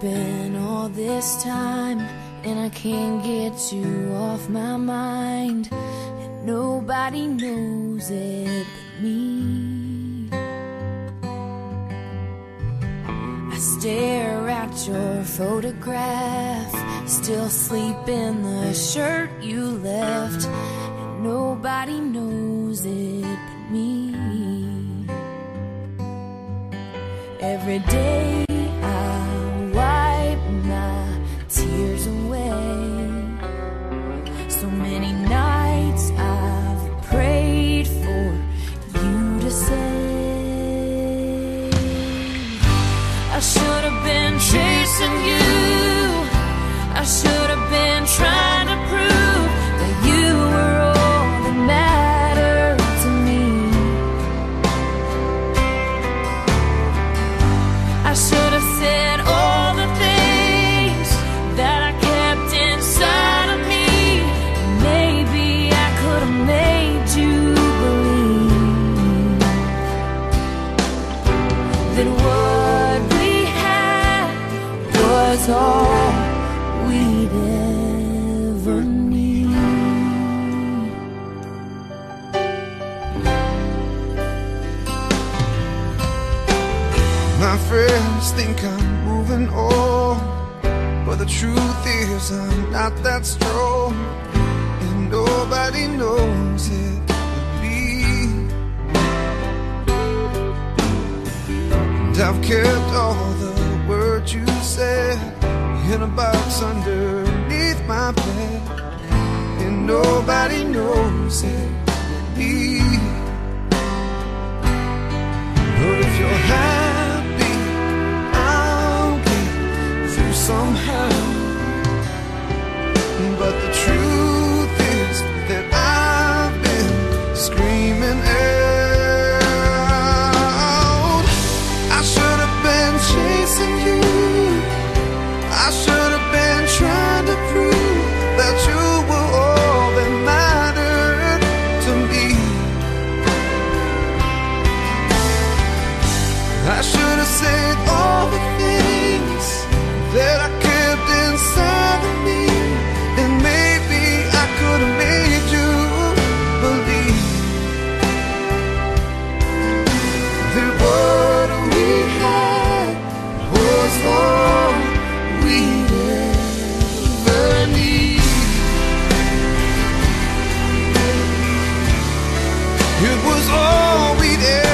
Been all this time, and I can't get you off my mind. And nobody knows it but me. I stare at your photograph, still sleep in the shirt you left, and nobody knows it but me. Every day So many nights I've prayed for you to say. I should have been chasing you. I should ever need. My friends think I'm moving on, but the truth is I'm not that strong, and nobody knows it but me. And I've kept all the words you said in a box underneath my bed, and nobody knows it but me. But if you're happy, I'll get through somehow. I should have said all the things that I kept inside of me, and maybe I could have made you believe that what we had was all we'd ever need. It was all ever